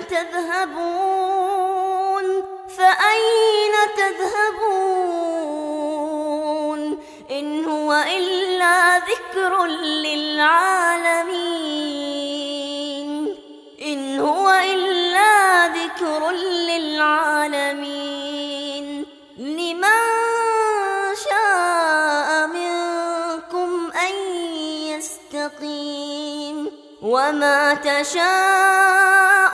تذهبون؟ فأين تذهبون؟ إن هو إلا ذكر للعالمين. إن هو إلا ذكر للعالمين. لمن شاء منكم أن يستقيم. وما تشاءون